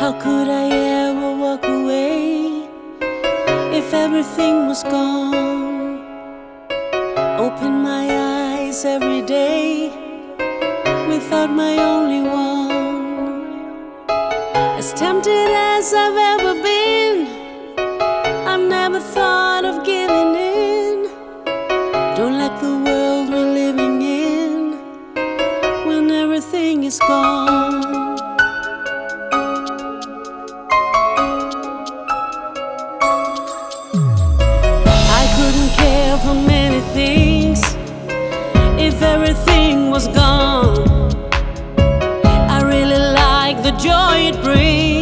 How could I ever walk away if everything was gone? Open my eyes every day without my only one. As tempted as I've ever been, I've never thought of giving in. Don't let the world we're living in when everything is gone. Everything was gone. I really like the joy it brings,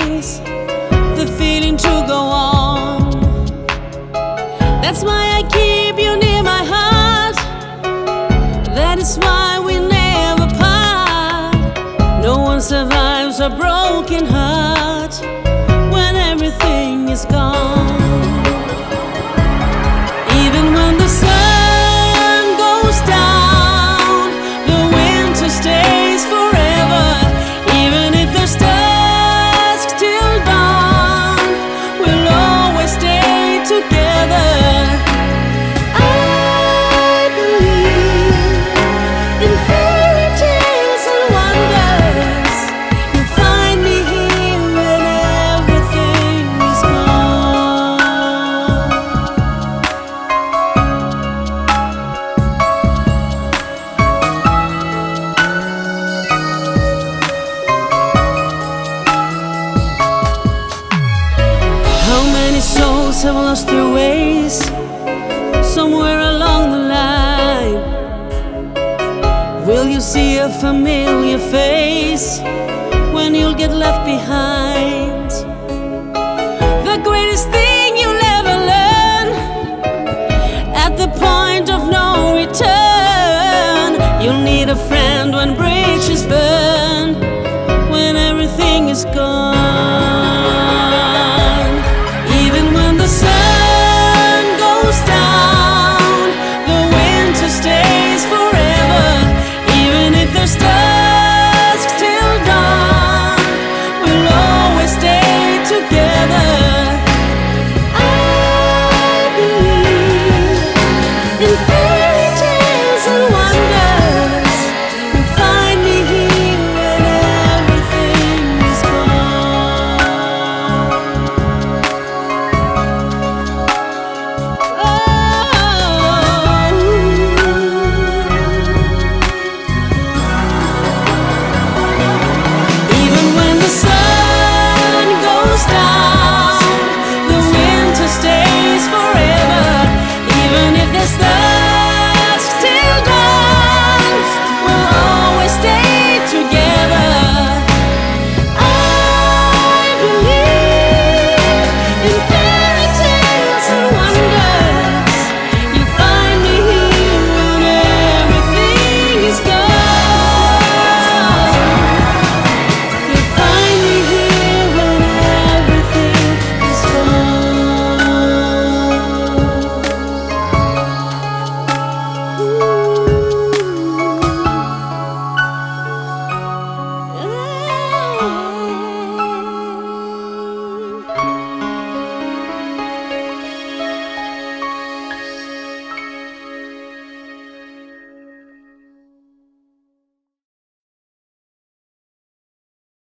souls have lost their ways somewhere along the line? Will you see a familiar face when you'll get left behind? The greatest thing you'll ever learn at the point of no return. You'll need a friend when bridges burn, when everything is gone.